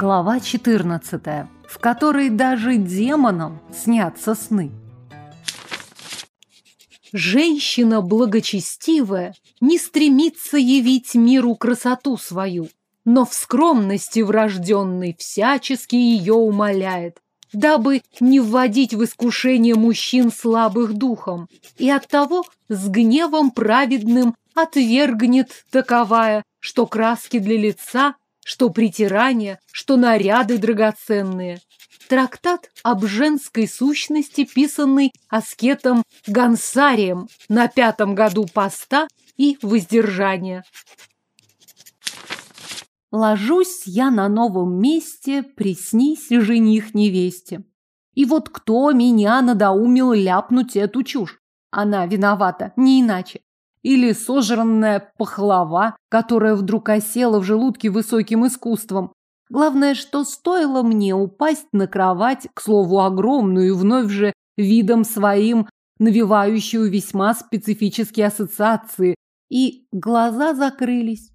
Глава 14, в которой даже демонам снятся сны. Женщина благочестивая не стремится явить миру красоту свою, но в скромности врожденной всячески ее умоляет, дабы не вводить в искушение мужчин слабых духом, и оттого с гневом праведным отвергнет таковая, что краски для лица, что притирания, что наряды драгоценные. Трактат об женской сущности, писанный аскетом Гансарием на пятом году поста и воздержания. Ложусь я на новом месте, приснись жених невесте. И вот кто меня надоумил ляпнуть эту чушь? Она виновата, не иначе. Или сожранная пахлава, которая вдруг осела в желудке высоким искусством. Главное, что стоило мне упасть на кровать, к слову, огромную, вновь же видом своим, навевающую весьма специфические ассоциации, и глаза закрылись.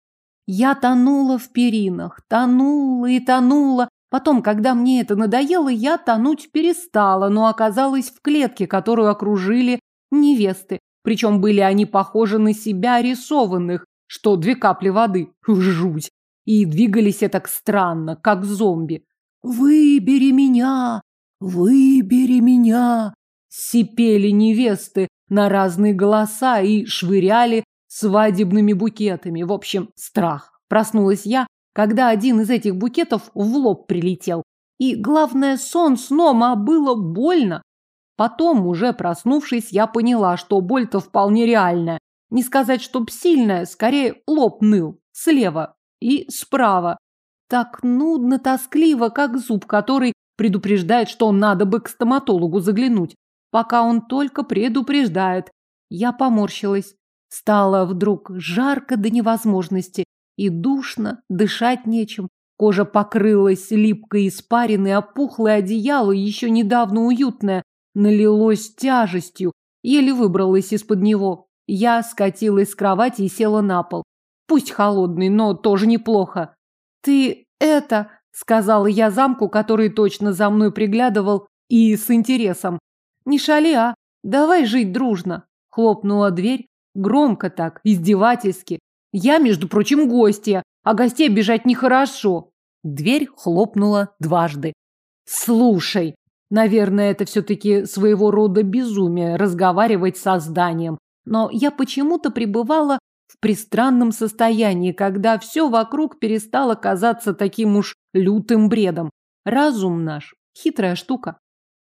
Я тонула в перинах, тонула и тонула. Потом, когда мне это надоело, я тонуть перестала, но оказалась в клетке, которую окружили невесты. Причем были они похожи на себя рисованных, что две капли воды. Жуть. И двигались это так странно, как зомби. «Выбери меня! Выбери меня!» Сипели невесты на разные голоса и швыряли свадебными букетами. В общем, страх. Проснулась я, когда один из этих букетов в лоб прилетел. И, главное, сон сном, а было больно. Потом, уже проснувшись, я поняла, что боль-то вполне реальная. Не сказать, чтоб сильная, скорее лоб ныл. Слева и справа. Так нудно, тоскливо, как зуб, который предупреждает, что надо бы к стоматологу заглянуть. Пока он только предупреждает. Я поморщилась. Стало вдруг жарко до невозможности и душно, дышать нечем. Кожа покрылась липкой испариной, а пухлое одеяло, еще недавно уютное, налилось тяжестью, еле выбралась из-под него. Я скатилась с кровати и села на пол. Пусть холодный, но тоже неплохо. «Ты это...» — сказала я замку, который точно за мной приглядывал и с интересом. «Не шали, а? Давай жить дружно!» Хлопнула дверь, Громко так, издевательски. Я, между прочим, гостья, а гостей обижать нехорошо. Дверь хлопнула дважды. Слушай, наверное, это все-таки своего рода безумие разговаривать со зданием. Но я почему-то пребывала в пристранном состоянии, когда все вокруг перестало казаться таким уж лютым бредом. Разум наш – хитрая штука.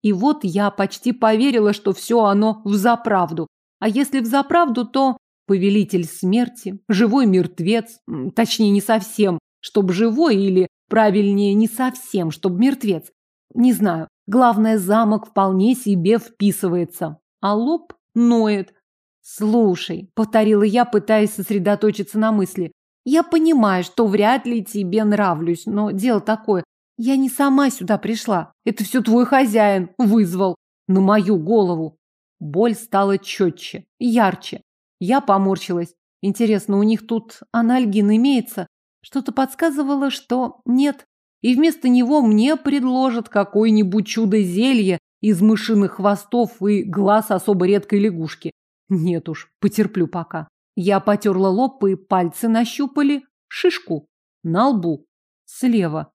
И вот я почти поверила, что все оно взаправду. А если взаправду, то повелитель смерти, живой мертвец, точнее не совсем, чтоб живой или, правильнее, не совсем, чтоб мертвец. Не знаю, главное, замок вполне себе вписывается, а лоб ноет. Слушай, повторила я, пытаясь сосредоточиться на мысли. Я понимаю, что вряд ли тебе нравлюсь, но дело такое. Я не сама сюда пришла. Это все твой хозяин вызвал на мою голову. Боль стала четче, ярче. Я поморщилась. Интересно, у них тут анальгин имеется? Что-то подсказывало, что нет. И вместо него мне предложат какое-нибудь чудо-зелье из мышиных хвостов и глаз особо редкой лягушки. Нет уж, потерплю пока. Я потерла лоб, и пальцы нащупали шишку на лбу. Слева.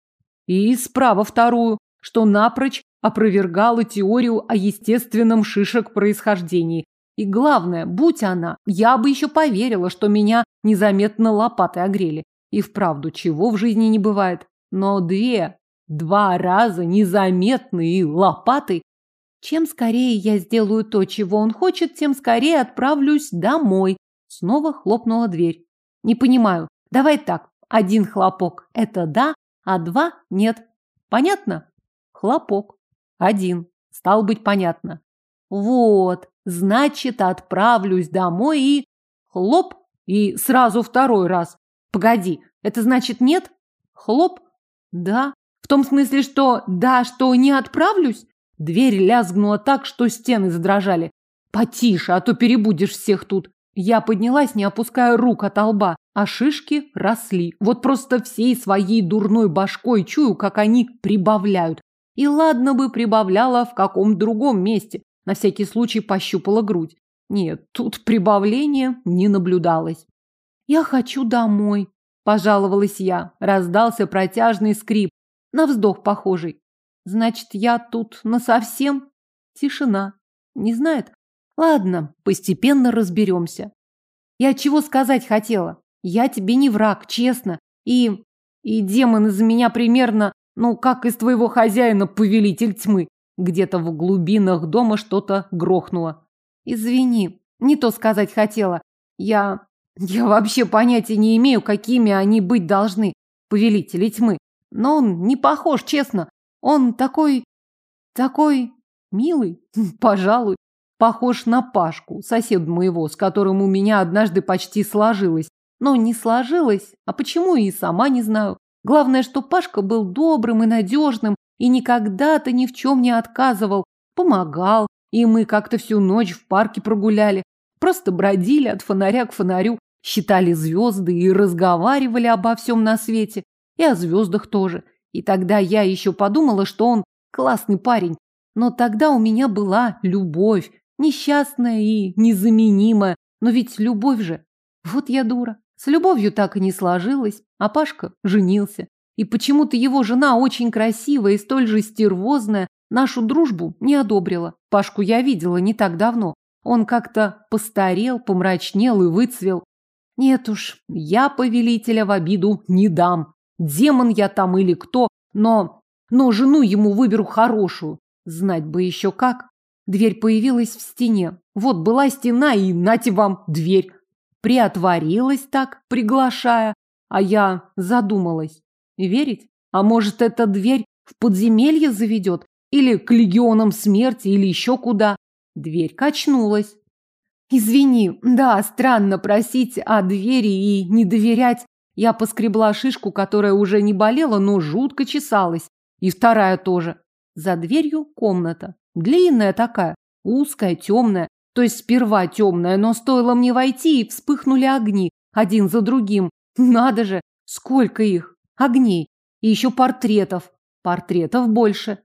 И справа вторую, что напрочь опровергала теорию о естественном шишек происхождении. И главное, будь она, я бы еще поверила, что меня незаметно лопатой огрели. И вправду, чего в жизни не бывает. Но две, два раза незаметные и лопатой. Чем скорее я сделаю то, чего он хочет, тем скорее отправлюсь домой. Снова хлопнула дверь. Не понимаю. Давай так. Один хлопок – это да, а два – нет. Понятно? Хлопок. Один. Стал быть, понятно. Вот, значит, отправлюсь домой и... Хлоп, и сразу второй раз. Погоди, это значит нет? Хлоп? Да. В том смысле, что да, что не отправлюсь? Дверь лязгнула так, что стены задрожали. Потише, а то перебудешь всех тут. Я поднялась, не опуская рук от лба. а шишки росли. Вот просто всей своей дурной башкой чую, как они прибавляют. И ладно бы прибавляла в каком другом месте. На всякий случай пощупала грудь. Нет, тут прибавления не наблюдалось. «Я хочу домой», – пожаловалась я. Раздался протяжный скрип, на вздох похожий. «Значит, я тут насовсем?» Тишина. Не знает? Ладно, постепенно разберемся. Я чего сказать хотела? Я тебе не враг, честно. И... и демон из меня примерно, ну, как из твоего хозяина, повелитель тьмы. Где-то в глубинах дома что-то грохнуло. Извини, не то сказать хотела. Я... я вообще понятия не имею, какими они быть должны, повелители тьмы. Но он не похож, честно. Он такой... такой... милый, пожалуй. Похож на Пашку, соседа моего, с которым у меня однажды почти сложилось. Но не сложилось, а почему и сама не знаю. Главное, что Пашка был добрым и надежным, и никогда-то ни в чем не отказывал, помогал, и мы как-то всю ночь в парке прогуляли, просто бродили от фонаря к фонарю, считали звезды и разговаривали обо всем на свете, и о звездах тоже. И тогда я еще подумала, что он классный парень, но тогда у меня была любовь, несчастная и незаменимая, но ведь любовь же. Вот я дура. С любовью так и не сложилось, а Пашка женился. И почему-то его жена очень красивая и столь же стервозная, нашу дружбу не одобрила. Пашку я видела не так давно. Он как-то постарел, помрачнел и выцвел. Нет уж, я повелителя в обиду не дам. Демон я там или кто, но... Но жену ему выберу хорошую. Знать бы еще как. Дверь появилась в стене. Вот была стена, и нате вам дверь приотворилась так, приглашая, а я задумалась. Верить? А может, эта дверь в подземелье заведет? Или к легионам смерти, или еще куда? Дверь качнулась. Извини, да, странно просить о двери и не доверять. Я поскребла шишку, которая уже не болела, но жутко чесалась. И вторая тоже. За дверью комната. Длинная такая, узкая, темная. То есть сперва темная, но стоило мне войти, и вспыхнули огни, один за другим. Надо же, сколько их! Огней. И еще портретов. Портретов больше.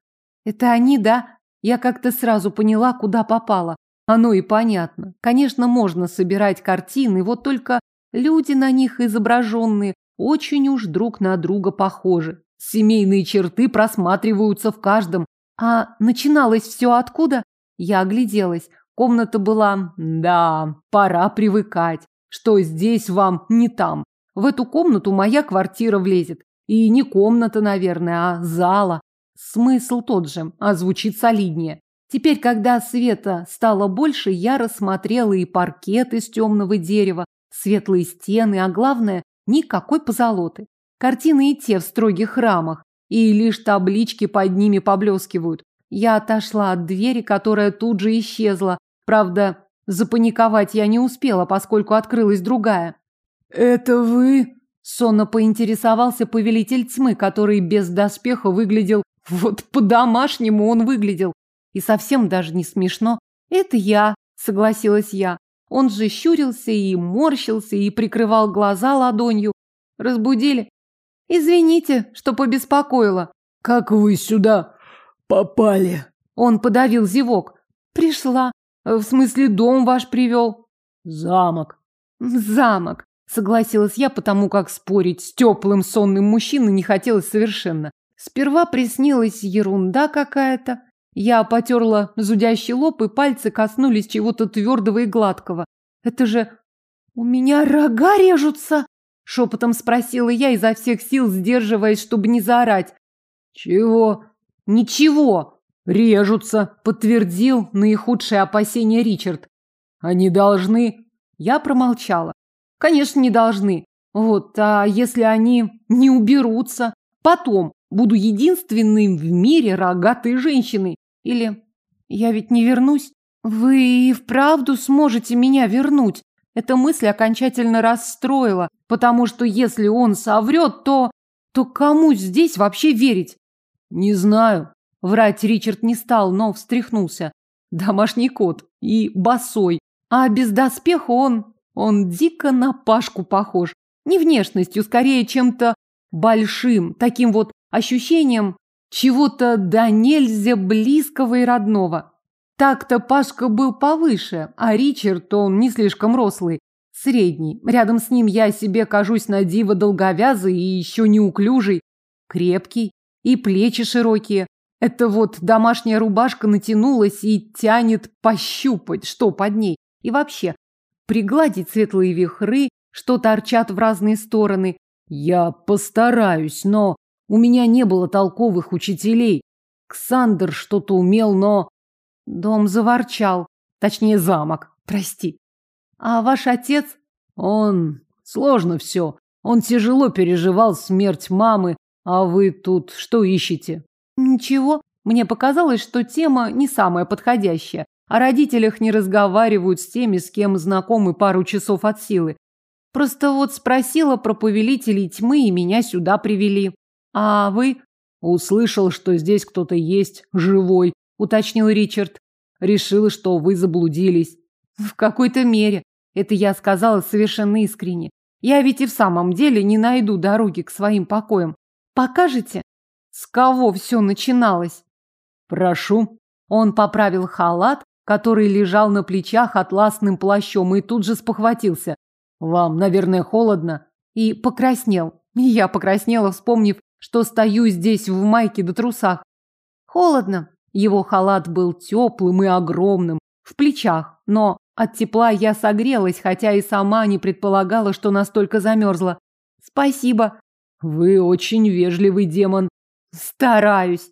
Это они, да? Я как-то сразу поняла, куда попала. Оно и понятно. Конечно, можно собирать картины, вот только люди на них изображенные очень уж друг на друга похожи. Семейные черты просматриваются в каждом. А начиналось все откуда? Я огляделась. Комната была... Да, пора привыкать, что здесь вам не там. В эту комнату моя квартира влезет. И не комната, наверное, а зала. Смысл тот же, а звучит солиднее. Теперь, когда света стало больше, я рассмотрела и паркет из темного дерева, светлые стены, а главное, никакой позолоты. Картины и те в строгих рамах, и лишь таблички под ними поблескивают. Я отошла от двери, которая тут же исчезла, Правда, запаниковать я не успела, поскольку открылась другая. «Это вы?» – сонно поинтересовался повелитель тьмы, который без доспеха выглядел... Вот по-домашнему он выглядел. И совсем даже не смешно. «Это я», – согласилась я. Он же щурился и морщился, и прикрывал глаза ладонью. Разбудили. «Извините, что побеспокоила». «Как вы сюда попали?» Он подавил зевок. «Пришла. В смысле, дом ваш привел? Замок. Замок, согласилась я, потому как спорить с теплым сонным мужчиной не хотелось совершенно. Сперва приснилась ерунда какая-то. Я потерла зудящий лоб, и пальцы коснулись чего-то твердого и гладкого. Это же... У меня рога режутся! Шепотом спросила я, изо всех сил сдерживаясь, чтобы не заорать. Чего? Ничего! Режутся, подтвердил наихудшее опасение Ричард. Они должны. Я промолчала. Конечно, не должны. Вот, а если они не уберутся? Потом буду единственным в мире рогатой женщиной. Или я ведь не вернусь? Вы и вправду сможете меня вернуть. Эта мысль окончательно расстроила, потому что если он соврет, то... То кому здесь вообще верить? Не знаю, Врать Ричард не стал, но встряхнулся. Домашний кот и босой. А без доспеха он... Он дико на Пашку похож. Не внешностью, скорее чем-то большим, таким вот ощущением чего-то да нельзя близкого и родного. Так-то Пашка был повыше, а Ричард, он не слишком рослый, средний. Рядом с ним я себе кажусь на диво долговязый и еще неуклюжий, крепкий и плечи широкие. Это вот домашняя рубашка натянулась и тянет пощупать, что под ней. И вообще, пригладить светлые вихры, что торчат в разные стороны. Я постараюсь, но у меня не было толковых учителей. Ксандр что-то умел, но... Дом заворчал. Точнее, замок. Прости. А ваш отец? Он... Сложно все. Он тяжело переживал смерть мамы, а вы тут что ищете? Ничего. Мне показалось, что тема не самая подходящая. О родителях не разговаривают с теми, с кем знакомы пару часов от силы. Просто вот спросила про повелителей тьмы и меня сюда привели. А вы? Услышал, что здесь кто-то есть, живой, уточнил Ричард. Решил, что вы заблудились. В какой-то мере. Это я сказала совершенно искренне. Я ведь и в самом деле не найду дороги к своим покоям. Покажете? С кого все начиналось? Прошу. Он поправил халат, который лежал на плечах атласным плащом, и тут же спохватился. Вам, наверное, холодно. И покраснел. Я покраснела, вспомнив, что стою здесь в майке до трусах. Холодно. Его халат был теплым и огромным, в плечах, но от тепла я согрелась, хотя и сама не предполагала, что настолько замерзла. Спасибо. Вы очень вежливый демон. Стараюсь.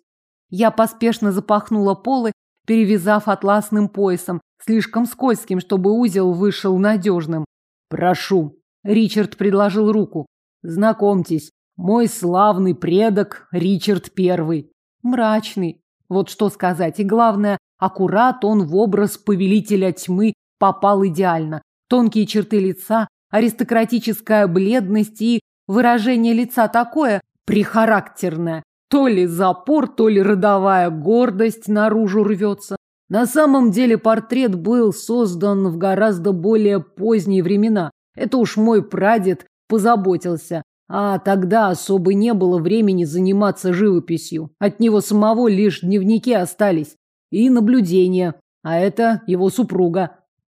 Я поспешно запахнула полы, перевязав атласным поясом, слишком скользким, чтобы узел вышел надежным. Прошу. Ричард предложил руку. Знакомьтесь, мой славный предок Ричард Первый. Мрачный. Вот что сказать. И главное, аккурат он в образ повелителя тьмы попал идеально. Тонкие черты лица, аристократическая бледность и выражение лица такое прихарактерное. То ли запор, то ли родовая гордость наружу рвется. На самом деле портрет был создан в гораздо более поздние времена. Это уж мой прадед позаботился. А тогда особо не было времени заниматься живописью. От него самого лишь дневники остались. И наблюдения. А это его супруга.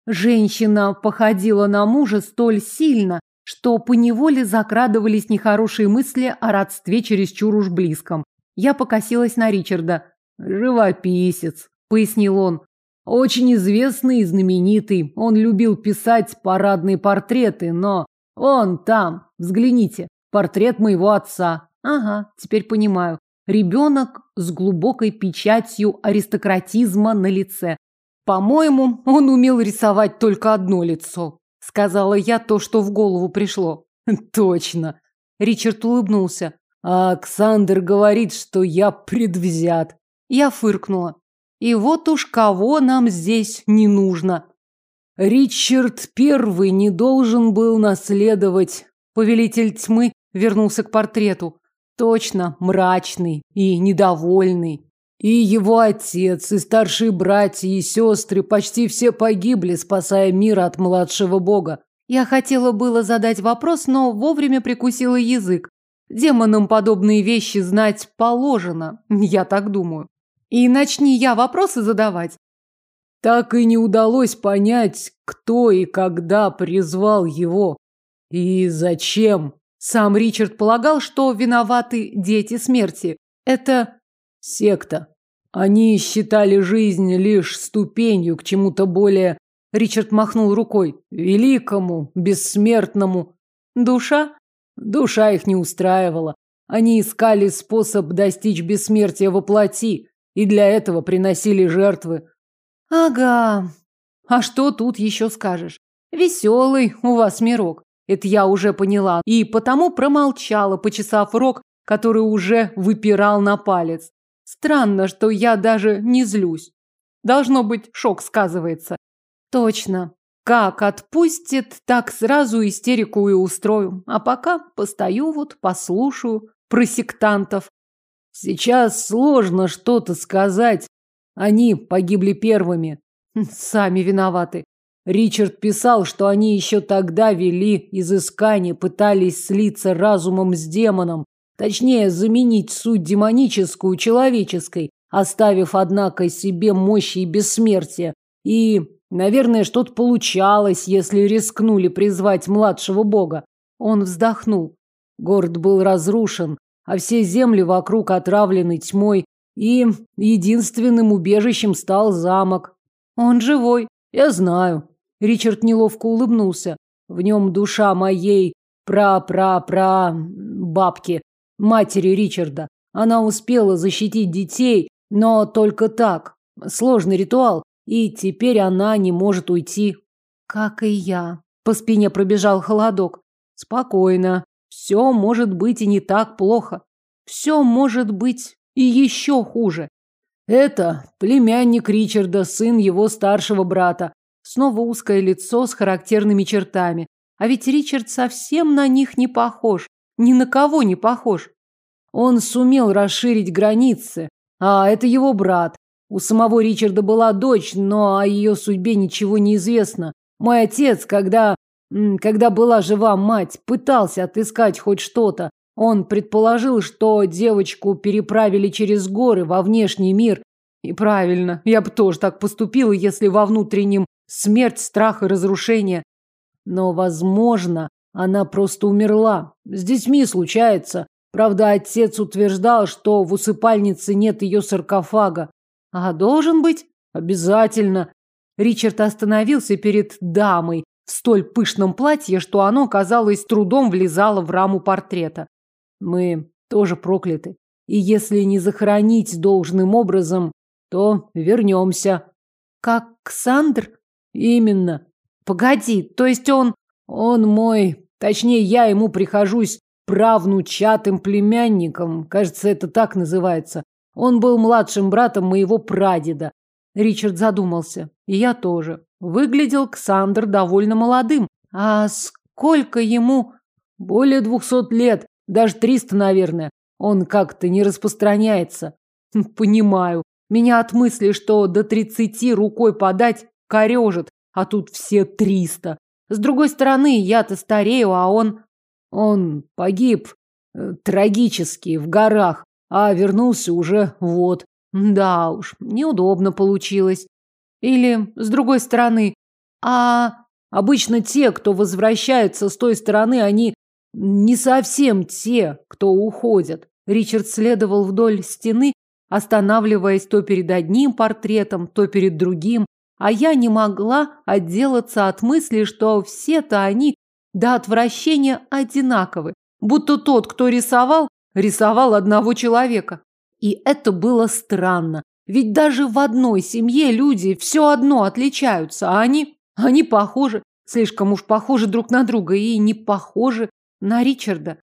Женщина походила на мужа столь сильно, что поневоле закрадывались нехорошие мысли о родстве чересчур уж близком. Я покосилась на Ричарда. «Живописец», — пояснил он. «Очень известный и знаменитый. Он любил писать парадные портреты, но... Он там, взгляните. Портрет моего отца. Ага, теперь понимаю. Ребенок с глубокой печатью аристократизма на лице. По-моему, он умел рисовать только одно лицо. Сказала я то, что в голову пришло. Точно. Ричард улыбнулся. А Александр говорит, что я предвзят. Я фыркнула. И вот уж кого нам здесь не нужно. Ричард Первый не должен был наследовать. Повелитель тьмы вернулся к портрету. Точно, мрачный и недовольный. И его отец, и старшие братья, и сестры почти все погибли, спасая мир от младшего бога. Я хотела было задать вопрос, но вовремя прикусила язык. Демонам подобные вещи знать положено, я так думаю. И начни я вопросы задавать. Так и не удалось понять, кто и когда призвал его. И зачем. Сам Ричард полагал, что виноваты дети смерти. Это секта. Они считали жизнь лишь ступенью к чему-то более... Ричард махнул рукой. Великому, бессмертному. Душа? Душа их не устраивала. Они искали способ достичь бессмертия во плоти, и для этого приносили жертвы. Ага. А что тут еще скажешь? Веселый у вас мирок. Это я уже поняла, и потому промолчала, почесав рог, который уже выпирал на палец. Странно, что я даже не злюсь. Должно быть, шок сказывается. Точно. Как отпустит, так сразу истерику и устрою. А пока постою вот, послушаю про сектантов. Сейчас сложно что-то сказать. Они погибли первыми. Сами виноваты. Ричард писал, что они еще тогда вели изыскание, пытались слиться разумом с демоном, точнее, заменить суть демоническую человеческой, оставив, однако, себе мощи и бессмертие. И, наверное, что-то получалось, если рискнули призвать младшего бога. Он вздохнул. Город был разрушен, а все земли вокруг отравлены тьмой, и единственным убежищем стал замок. Он живой, я знаю. Ричард неловко улыбнулся. В нем душа моей пра-пра-пра бабки, матери Ричарда. Она успела защитить детей, но только так. Сложный ритуал, и теперь она не может уйти. Как и я. По спине пробежал холодок. Спокойно. Все может быть и не так плохо. Все может быть и еще хуже. Это племянник Ричарда, сын его старшего брата. Снова узкое лицо с характерными чертами. А ведь Ричард совсем на них не похож. Ни на кого не похож. Он сумел расширить границы. А это его брат. У самого Ричарда была дочь, но о ее судьбе ничего не известно. Мой отец, когда... Когда была жива мать, пытался отыскать хоть что-то. Он предположил, что девочку переправили через горы во внешний мир. И правильно, я бы тоже так поступила, если во внутреннем Смерть, страх и разрушение. Но, возможно, она просто умерла. С детьми случается. Правда, отец утверждал, что в усыпальнице нет ее саркофага. А должен быть? Обязательно. Ричард остановился перед дамой в столь пышном платье, что оно, казалось, трудом влезало в раму портрета. Мы тоже прокляты. И если не захоронить должным образом, то вернемся. Как Ксандр? Именно. Погоди, то есть он... Он мой... Точнее, я ему прихожусь правнучатым племянником. Кажется, это так называется. Он был младшим братом моего прадеда. Ричард задумался. И я тоже. Выглядел Ксандр довольно молодым. А сколько ему? Более двухсот лет. Даже триста, наверное. Он как-то не распространяется. Понимаю. Меня от мысли, что до тридцати рукой подать, корежит, а тут все триста. С другой стороны, я-то старею, а он... Он погиб э, трагически в горах, а вернулся уже вот. Да уж, неудобно получилось. Или, с другой стороны, а обычно те, кто возвращается с той стороны, они не совсем те, кто уходят. Ричард следовал вдоль стены, останавливаясь то перед одним портретом, то перед другим, а я не могла отделаться от мысли, что все-то они до отвращения одинаковы, будто тот, кто рисовал, рисовал одного человека. И это было странно, ведь даже в одной семье люди все одно отличаются, а они, они похожи, слишком уж похожи друг на друга и не похожи на Ричарда.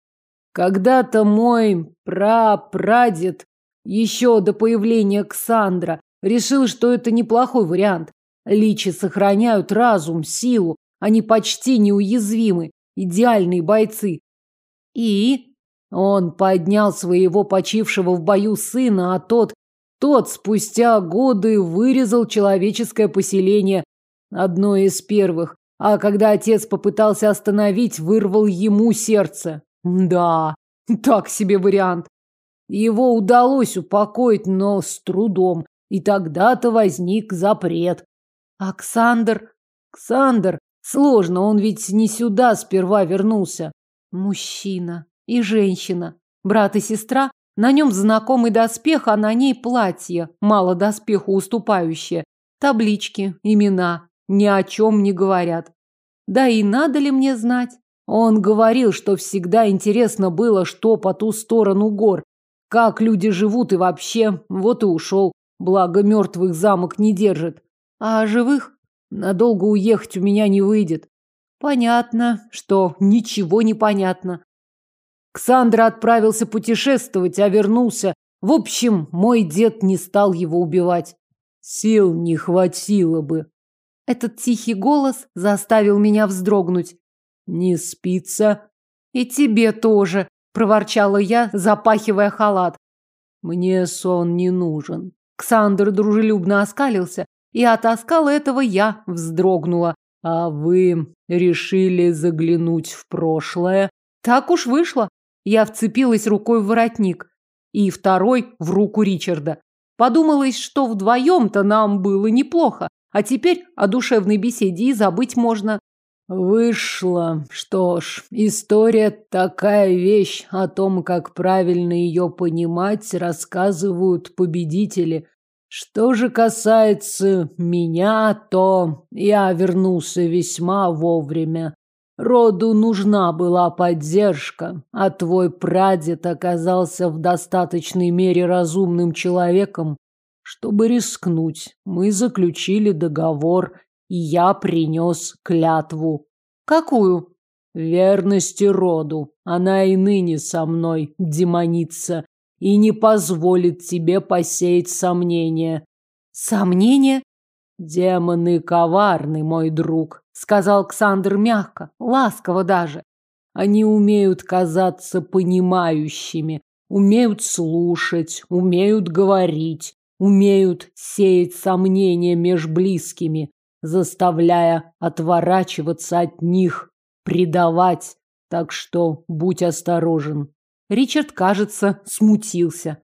Когда-то мой прапрадед, еще до появления Ксандра, решил, что это неплохой вариант. Личи сохраняют разум, силу, они почти неуязвимы, идеальные бойцы. И он поднял своего почившего в бою сына, а тот, тот спустя годы вырезал человеческое поселение, одно из первых. А когда отец попытался остановить, вырвал ему сердце. Да, так себе вариант. Его удалось упокоить, но с трудом. И тогда-то возник запрет. Оксандр, Ксандр, сложно, он ведь не сюда сперва вернулся. Мужчина и женщина, брат и сестра, на нем знакомый доспех, а на ней платье, мало доспеху уступающее. Таблички, имена, ни о чем не говорят. Да и надо ли мне знать? Он говорил, что всегда интересно было, что по ту сторону гор, как люди живут и вообще, вот и ушел. Благо мертвых замок не держит. А живых надолго уехать у меня не выйдет. Понятно, что ничего не понятно. Ксандра отправился путешествовать, а вернулся. В общем, мой дед не стал его убивать. Сил не хватило бы. Этот тихий голос заставил меня вздрогнуть. Не спится. И тебе тоже, проворчала я, запахивая халат. Мне сон не нужен. Ксандр дружелюбно оскалился, и от оскала этого я вздрогнула. А вы решили заглянуть в прошлое? Так уж вышло. Я вцепилась рукой в воротник и второй в руку Ричарда. Подумалось, что вдвоем-то нам было неплохо, а теперь о душевной беседе и забыть можно. Вышло. Что ж, история такая вещь. О том, как правильно ее понимать, рассказывают победители. Что же касается меня, то я вернулся весьма вовремя. Роду нужна была поддержка, а твой прадед оказался в достаточной мере разумным человеком, чтобы рискнуть. Мы заключили договор, и я принес клятву. Какую? Верности роду. Она и ныне со мной, демоница, и не позволит тебе посеять сомнения. Сомнения? Демоны коварны, мой друг, сказал Александр мягко, ласково даже. Они умеют казаться понимающими, умеют слушать, умеют говорить, умеют сеять сомнения меж близкими заставляя отворачиваться от них, предавать. Так что будь осторожен. Ричард, кажется, смутился.